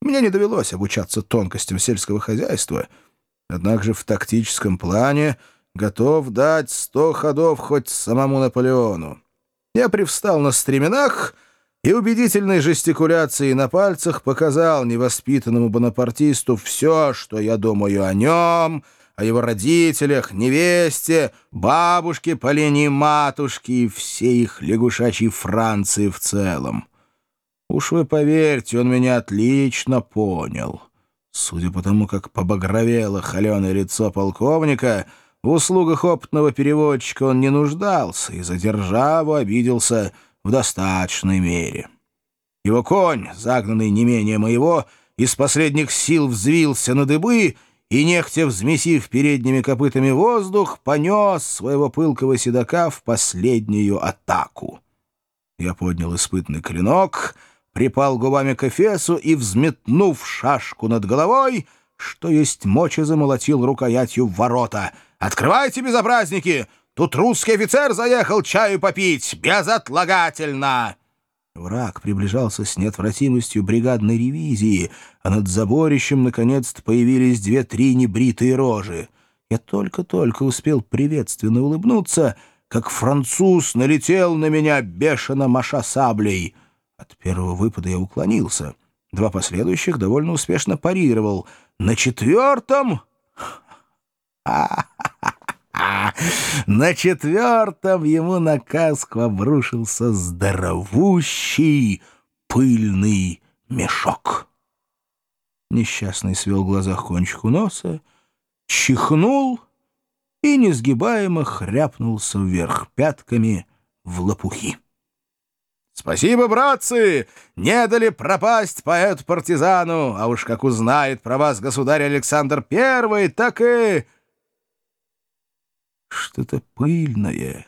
Мне не довелось обучаться тонкостям сельского хозяйства, однако же в тактическом плане готов дать сто ходов хоть самому Наполеону. Я привстал на стременах и убедительной жестикуляцией на пальцах показал невоспитанному бонапартисту все, что я думаю о нем, о его родителях, невесте, бабушке по линии матушки и всей их лягушачьей Франции в целом. Уж вы поверьте, он меня отлично понял. Судя по тому, как побагровело холеное лицо полковника, в услугах опытного переводчика он не нуждался и за державу обиделся в достаточной мере. Его конь, загнанный не менее моего, из последних сил взвился на дыбы и, нехтя взмесив передними копытами воздух, понес своего пылкого седока в последнюю атаку. Я поднял испытный клинок — припал губами к эфесу и, взметнув шашку над головой, что есть мочи, замолотил рукоятью в ворота. «Открывайте, безобразники! Тут русский офицер заехал чаю попить! Безотлагательно!» Враг приближался с неотвратимостью бригадной ревизии, а над заборищем наконец-то появились две-три небритые рожи. Я только-только успел приветственно улыбнуться, как француз налетел на меня, бешено маша саблей — от первого выпада я уклонился. Два последующих довольно успешно парировал. На четвертом... На четвертом ему на каску обрушился здоровущий пыльный мешок. Несчастный свел глазах кончику носа, чихнул и несгибаемо хряпнулся вверх пятками в лопухи. Спасибо, братцы! Не дали пропасть поэту-партизану, а уж как узнает про вас государь Александр Первый, так и... Что-то пыльное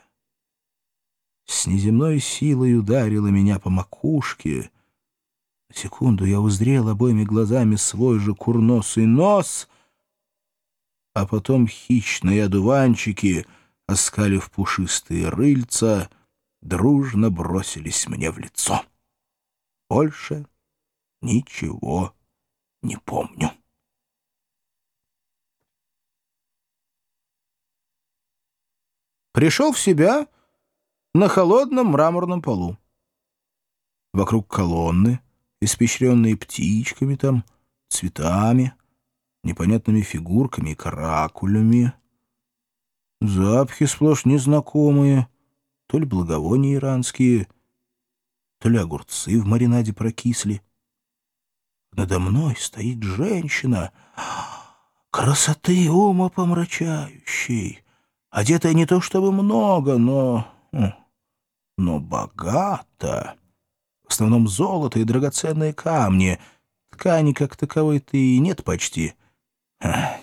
с неземной силой ударило меня по макушке. На секунду я узрел обоими глазами свой же курносый нос, а потом хищные одуванчики, оскалив пушистые рыльца — дружно бросились мне в лицо. Больше ничего не помню. Пришел в себя на холодном мраморном полу. Вокруг колонны, испещренные птичками там, цветами, непонятными фигурками и каракулями. Запахи сплошь незнакомые — то ли благовония иранские, то ли огурцы в маринаде прокисли. Надо мной стоит женщина, красоты ума помрачающей, одетая не то чтобы много, но... но богато. В основном золото и драгоценные камни. Ткани как таковой-то и нет почти.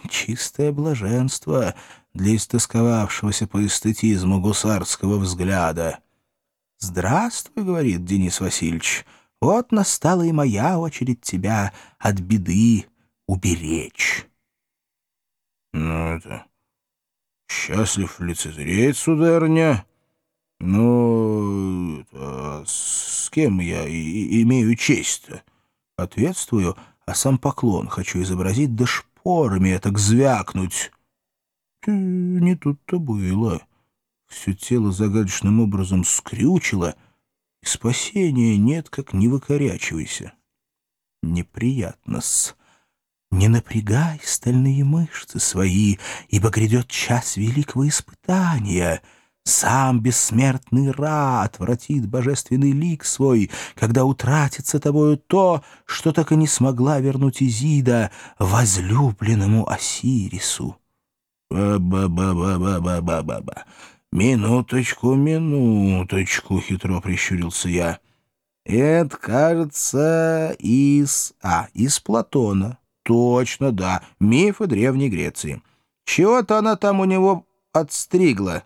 Чистое блаженство — для истосковавшегося по эстетизму гусарского взгляда. «Здравствуй», — говорит Денис Васильевич, — «вот настала и моя очередь тебя от беды уберечь». «Ну, это... счастлив лицезреть, сударыня. Ну, это... с кем я и имею честь-то?» Ответствую, а сам поклон хочу изобразить, да шпорами так звякнуть. Не тут-то было. Все тело загадочным образом скрючило, и спасения нет, как не выкорячивайся. Неприятно-с. Не напрягай стальные мышцы свои, ибо грядет час великого испытания. Сам бессмертный Ра отвратит божественный лик свой, когда утратится тобою то, что так и не смогла вернуть Изида возлюбленному Осирису. «Ба-ба-ба-ба-ба-ба-ба-ба! Минуточку, минуточку!» — хитро прищурился я. «Это, кажется, из... А, из Платона. Точно, да. Мифы Древней Греции. Чего-то она там у него отстригла.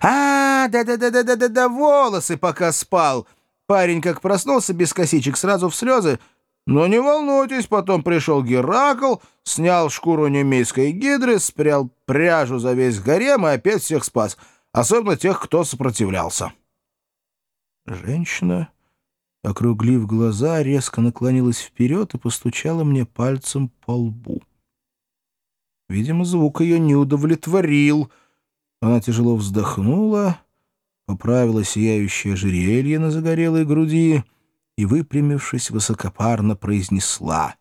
А, да-да-да-да-да-да, волосы пока спал. Парень как проснулся без косичек, сразу в слезы, но не волнуйтесь, потом пришел Геракл, снял шкуру немейской гидры, спрял пряжу за весь гарем и опять всех спас, особенно тех, кто сопротивлялся. Женщина округлив глаза, резко наклонилась вперед и постучала мне пальцем по лбу. Видимо, звук ее не удовлетворил. Она тяжело вздохнула, поправила сияющее ожерелье на загорелой груди и, выпрямившись, высокопарно произнесла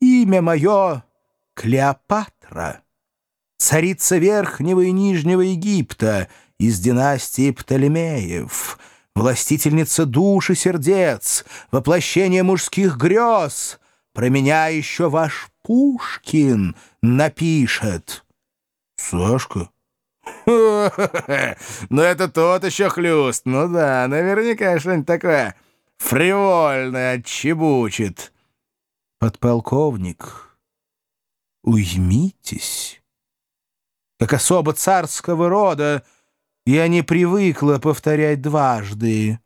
«Имя мое Клеопатра, царица Верхнего и Нижнего Египта из династии Птолемеев» властительница душ и сердец, воплощение мужских грез. Про меня еще ваш Пушкин напишет. Сашка? Ну, это тот еще хлюст. Ну да, наверняка что-нибудь такое фривольное отчебучит. Подполковник, уймитесь. Как особо царского рода я не привыкла повторять дважды.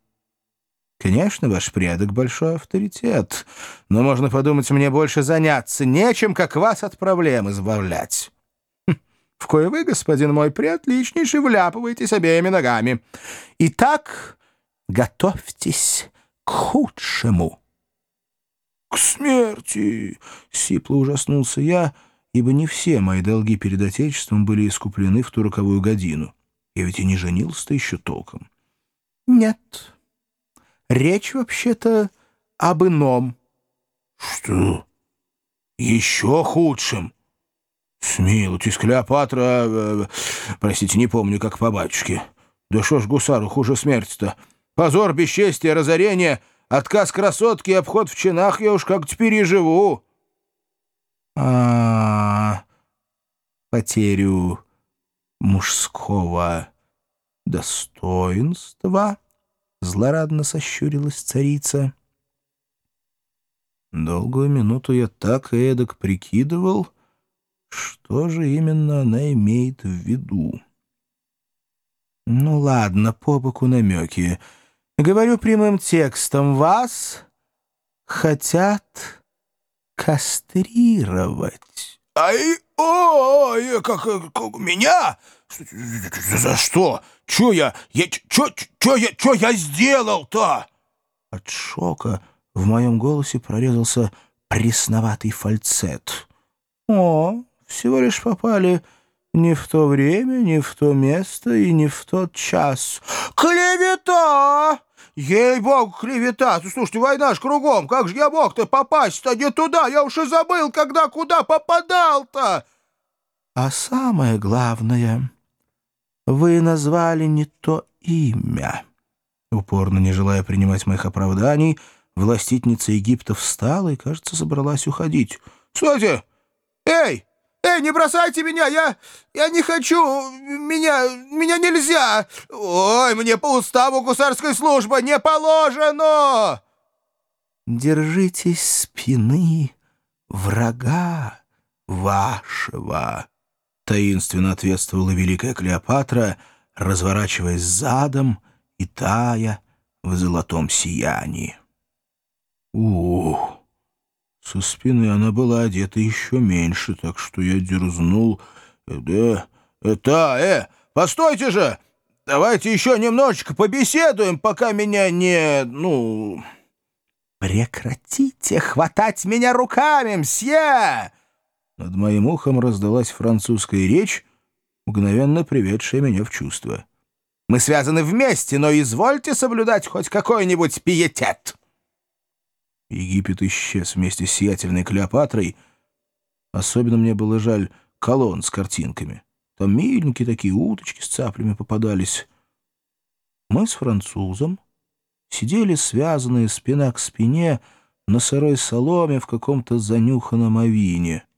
Конечно, ваш предок — большой авторитет, но можно подумать, мне больше заняться нечем, как вас от проблем избавлять. Хм, в кое вы, господин мой, приотличнейший, вляпываетесь обеими ногами. Итак, готовьтесь к худшему. — К смерти! — сипло ужаснулся я, ибо не все мои долги перед Отечеством были искуплены в ту роковую годину. Я ведь и не женился-то еще толком. — Нет. Речь вообще-то об ином. — Что? Еще худшим? Смилуйтесь, Клеопатра... Э, простите, не помню, как по батюшке. Да что ж гусару хуже смерти-то? Позор, бесчестие, разорение, отказ красотки и обход в чинах я уж как-то переживу. А, -а, -а потерю мужского достоинства, — злорадно сощурилась царица. Долгую минуту я так и эдак прикидывал, что же именно она имеет в виду. Ну ладно, по боку намеки. Говорю прямым текстом, вас хотят кастрировать. Ай, ой, как, как меня? За что? Чё я? я чё, чё я, чё я сделал-то? От шока в моем голосе прорезался пресноватый фальцет. О, всего лишь попали не в то время, не в то место и не в тот час. Клевета! Ей-богу, клевета! Слушайте, война ж кругом, как же я мог-то попасть-то не туда? Я уж и забыл, когда куда попадал-то! А самое главное... Вы назвали не то имя. Упорно не желая принимать моих оправданий, властительница Египта встала и, кажется, собралась уходить. «Стойте! Эй! Эй, не бросайте меня! Я... я не хочу! Меня... меня нельзя! Ой, мне по уставу гусарской службы не положено!» «Держитесь спины врага вашего!» таинственно ответствовала великая Клеопатра, разворачиваясь задом и тая в золотом сиянии. Ух! Со спины она была одета еще меньше, так что я дерзнул. Э, да, это, э, постойте же! Давайте еще немножечко побеседуем, пока меня не, ну... Прекратите хватать меня руками, мсье! Над моим ухом раздалась французская речь, мгновенно приведшая меня в чувство. «Мы связаны вместе, но извольте соблюдать хоть какой-нибудь пиетет!» Египет исчез вместе с сиятельной Клеопатрой. Особенно мне было жаль колонн с картинками. Там миленькие такие уточки с цаплями попадались. Мы с французом сидели связанные спина к спине на сырой соломе в каком-то занюханном авине —